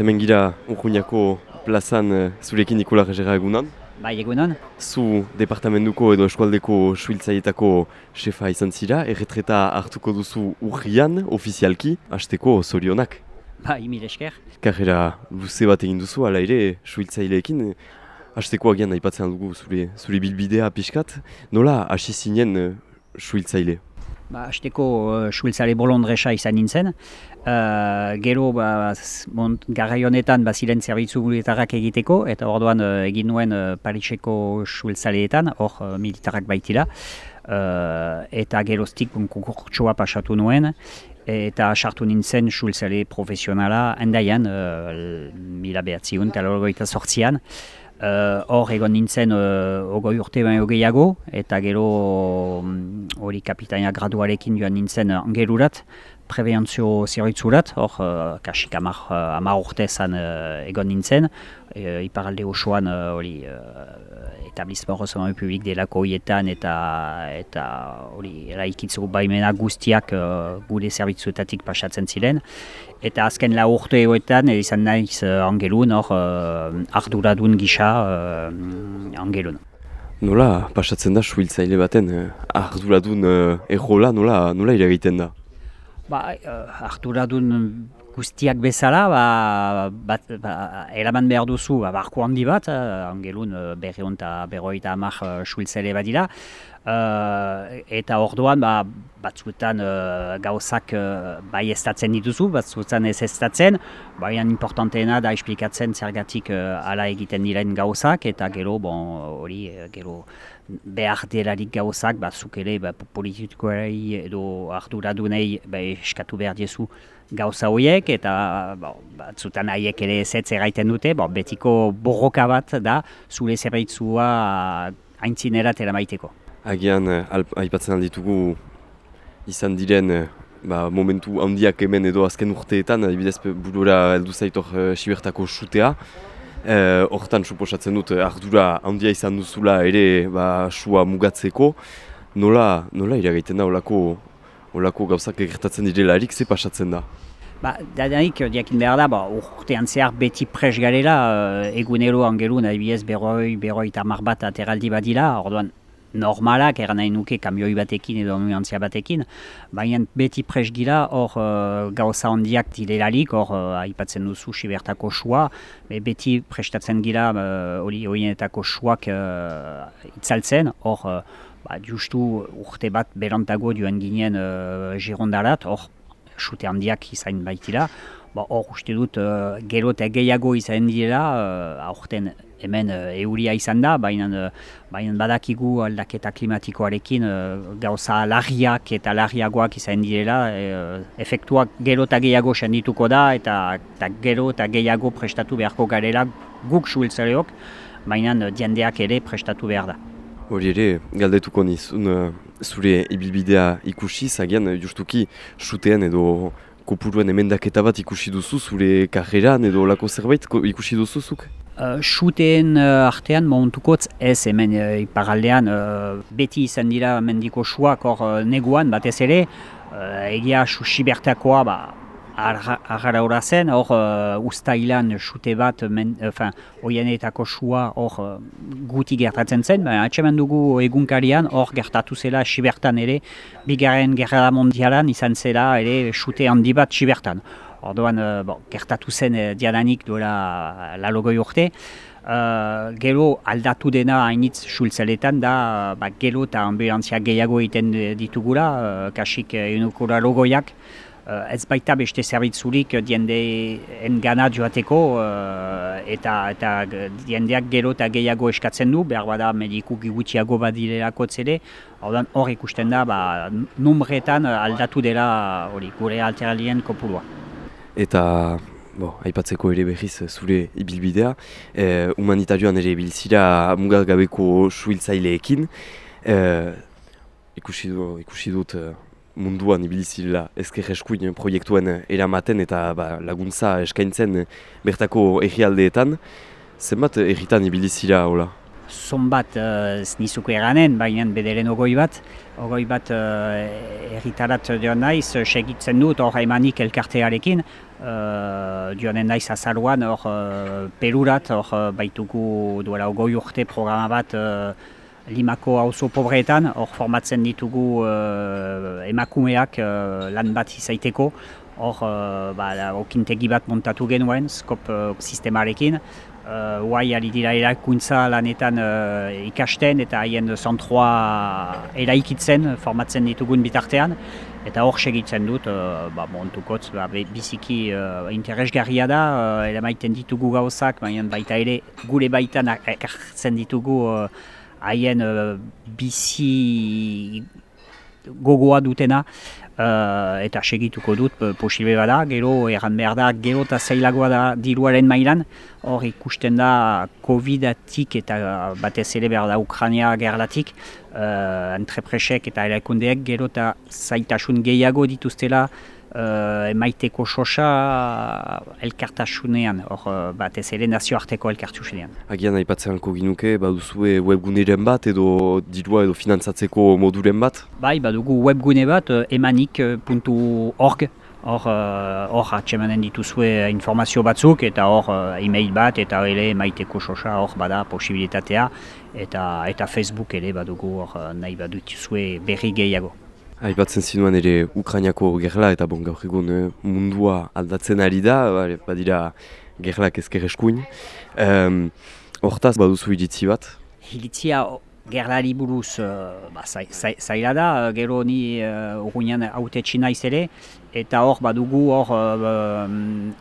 Hemen gira Urruñako plazan eh, zurekin Nikola Regera egunan. Bai, egunon. Zu departamentuko edo eskualdeko suhiltzaietako shefa izan zira, erretreta hartuko duzu urrian, ofizialki, hasteko zorionak. Bai, mil esker. Karrera luze bat egin duzu, ala ere, suhiltzaileekin, hasteko agian aipatzen dugu zure, zure bilbidea pixkat, nola hasi zinen uh, suhiltzaile? Ba, Azteko uh, suhiltzale bolondresa izan nintzen. Uh, gero, ba, honetan, ba, ziren zerbitzu militarrak egiteko, eta orduan uh, egin nuen uh, Pariseko suhiltzaleetan, hor uh, militarrak baitira. Uh, eta geroztik bon, konkurtsoa pasatu nuen, eta sartu nintzen suhiltzale profesionala hendaian, uh, mila behatziun, eta lorgoita sortzian. Uh, hor egon nintzen uh, ogoi urte baino gehiago, eta gero mm, hori kapitaina graduarekin joan nintzen uh, angerurat, prebentzio zerbitzurat, hor uh, kasik amar, amar urtezan uh, egon nintzen, uh, iparalde osoan hori uh, etablizma Rosaman Republik delako hietan eta eta hori eraikitzu baimena guztiak uh, gure zerbitzuetatik pasatzen ziren. Eta azken lau urte hoetan, eh, izan naiz angelun, hor uh, arduradun gisa uh, angelun. Nola pasatzen da suhiltzaile baten, eh, arduradun uh, errola, nola, nola iragiten da? Ba, uh, arduradun guztiak bezala, ba, bat, ba, eraman behar duzu ba, barku handi bat, uh, angelun uh, berreun eta berroita hamar uh, suhiltzaile badira, Uh, eta orduan ba, batzuetan uh, gauzak uh, bai estatzen dituzu, batzuetan ez estatzen, baina importanteena da esplikatzen zergatik uh, ala egiten diren gauzak, eta gero, bon, hori, gero behar delarik gauzak, ba, zuk ere ba, politikoei edo arduradunei ba, eskatu behar diezu gauza horiek, eta ba, batzutan haiek ere ezetz erraiten dute, ba, betiko borroka bat da zure zerbitzua haintzinerat eramaiteko. Agian, eh, aipatzen alditugu izan diren eh, ba, momentu handiak hemen edo azken urteetan, adibidez burura heldu zaitor uh, sibertako sutea. Eh, Hortan suposatzen dut eh, ardura handia izan duzula ere ba, sua mugatzeko. Nola, nola iragaiten da olako, olako gauzak gertatzen direlarik ze pasatzen da? Ba, dadanik, diakin behar da, ba, urtean zehar beti pres garela, uh, egunero angelun, adibidez, berroi, berroi eta mar bat ateraldi badila, orduan, normalak, eran nahi nuke kamioi batekin edo ambulantzia batekin, baina beti pres gira, hor uh, gauza handiak direlarik, hor uh, aipatzen duzu sibertako sua, be, beti prestatzen gira uh, hori horienetako suak uh, itzaltzen, hor uh, ba, justu urte bat berantago joan ginen uh, Girondarat, hor sute handiak izan baitira. Ba, hor uste dut uh, gero eta gehiago izan dira, uh, aurten hemen uh, euria izan da, baina, uh, baina badakigu aldaketa klimatikoarekin uh, gauza larriak eta larriagoak izan direla, uh, efektuak gero eta gehiago sendituko da, eta, eta gero eta gehiago prestatu beharko garela guk suhiltzaleok, baina uh, jendeak ere prestatu behar da. Hori ere, galdetuko nizun uh, zure ibilbidea ikusi, zagian justuki sutean edo kopuruen emendaketa bat ikusi duzu zure karreran edo lako zerbait ikusi duzuzuk? Uh, Shooten uh, artean momentukotz ez hemen uh, iparaldean uh, beti izan dira mendiko suak hor uh, neguan batez ere uh, egia su sibertakoa ba, agarra zen, hor uh, ustailan sute bat, enfin, oianetako sua hor uh, guti gertatzen zen, baina atseman dugu egunkarian hor gertatu zela sibertan ere, bigarren gerra mondialan izan zela ere sute handi bat sibertan. Orduan, uh, bon, gertatu zen uh, diadanik duela lalogoi urte, Uh, gero aldatu dena hainitz sultzaletan da uh, ba, gero eta ambulantzia gehiago egiten ditugula, uh, kasik uh, eunukura logoiak, uh, ez baita beste zerbitzurik uh, diendeen gana joateko uh, eta, eta diendeak gero eta gehiago eskatzen du, behar bada mediku gutxiago badirelako orduan hor ikusten da ba, numretan uh, aldatu dela hori gure alteralien kopurua. Eta, bo, aipatzeko ere berriz zure ibilbidea, eh, humanitarioan ere ibilzira mugagabeko suhiltzaileekin, eh, ikusi, du, ikusi dut eh, munduan ibilizila ezker eskuin proiektuen eramaten eta ba, laguntza eskaintzen bertako errialdeetan. Zenbat erritan ibilizira, hola? zon bat uh, ez nizuko eranen, baina bederen ogoi bat. Ogoi bat uh, erritarat joan naiz, segitzen dut hor emanik elkartearekin. Uh, joanen naiz azaruan hor uh, perurat, hor baitugu duela ogoi urte programa bat Limako auzo pobreetan, hor formatzen ditugu uh, emakumeak uh, lan bat izaiteko, hor uh, ba, okintegi bat montatu genuen, skop uh, sistemarekin, Uh, Uai ari dira erakuntza lanetan uh, ikasten eta haien zentroa eraikitzen formatzen ditugun bitartean. Eta hor segitzen dut, uh, ba, montukotz, ba, biziki uh, interesgarria da, uh, ere maiten ditugu gauzak, baina baita ere gure baitan ekartzen ditugu haien uh, bizi gogoa dutena uh, eta segituko dut posible bada, gero erran behar da, gero eta zailagoa da diruaren mailan, hor ikusten da COVID-atik eta batez ere behar da Ukrania gerlatik, uh, entrepresek eta erakundeek gero eta zaitasun gehiago dituztela uh, emaiteko sosa elkartasunean, hor uh, batez ere nazioarteko elkartasunean. Agian aipatzen alko ginuke, baduzue webguneren bat edo dirua edo finantzatzeko moduren bat? Bai, badugu webgune bat uh, emanik.org Hor, hor atxemanen dituzue informazio batzuk eta hor e-mail bat eta ere emaiteko sosa hor bada posibilitatea eta eta Facebook ere badugu hor nahi badutuzue berri gehiago. Aipatzen zinuen ere Ukrainiako gerla eta bon gaur egun eh, mundua aldatzen ari da, badira gerlak ezker eskuin. Um, hortaz baduzu iritzi bat? Iritzia gerlari buruz uh, ba, zaila da, gero ni uh, urruinan haute naiz ere, eta hor badugu hor uh,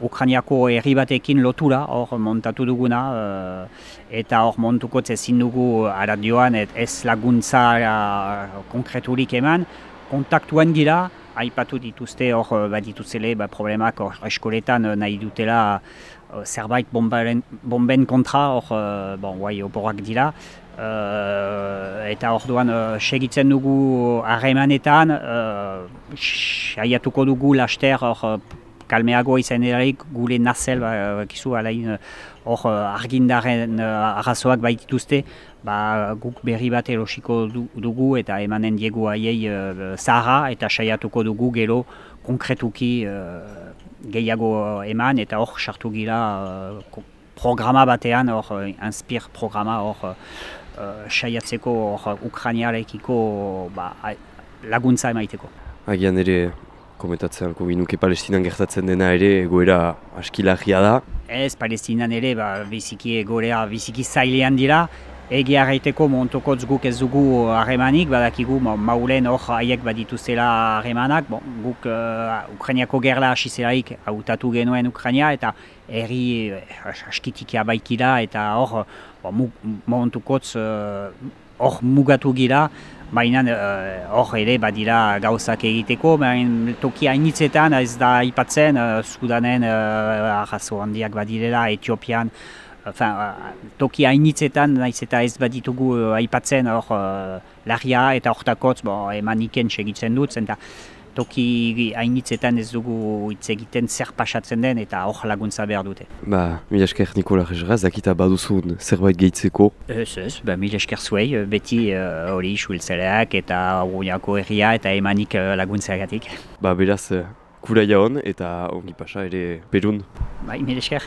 Ukrainiako herri batekin lotura, hor montatu duguna, eta hor montuko ezin dugu aradioan ez laguntza uh, konkreturik eman, kontaktuan gira, aipatu dituzte hor eh, bat dituzele ba, problemak hor eskoletan eh, nahi dutela uh, zerbait bombaren, bomben kontra hor uh, bon, guai oborak dira. eta hor duan segitzen dugu harremanetan, uh, saiatuko dugu laster hor kalmeago izan eraik gure nazel, ba, kizu alain hor argindaren uh, arrazoak baitituzte, ba, guk berri bat erosiko dugu eta emanen diegu haiei uh, zahara eta saiatuko dugu gero konkretuki uh, gehiago eman eta hor sartu gira programa batean, hor uh, inspir programa hor saiatzeko hor Ukrainiarekiko ba, laguntza emaiteko. Agian ere komentatzen alko ginuke Palestinan gertatzen dena ere egoera askilagia da. Ez, Palestinan ere ba, biziki egoera biziki zailean dira, Egi harreiteko montokotz guk ez dugu harremanik, badakigu maulen hor haiek badituzela harremanak. Bon, guk uh, Ukrainiako gerla hasi zelaik hautatu genuen Ukraina eta herri uh, askitikia baikira eta hor bon, montukotz uh, hor mugatu gira. Baina hor ere badira gauzak egiteko, baina toki hainitzetan ez da ipatzen, uh, Sudanen uh, arrazo handiak badirela, Etiopian, enfin, toki hainitzetan, naiz eta ez baditugu aipatzen hor uh, lagia eta hortakotz bo, eman iken segitzen dut, zenta toki hainitzetan ez dugu hitz egiten zer pasatzen den eta hor laguntza behar dute. Ba, mila esker Nikola Rezera, zakita baduzun zerbait gehitzeko? Ez ez, ba, mila esker zuei, beti hori uh, eta uruniako herria eta emanik uh, laguntza Ba, beraz, uh, kura jaon eta ongi pasa ere perun. Bai, mila esker.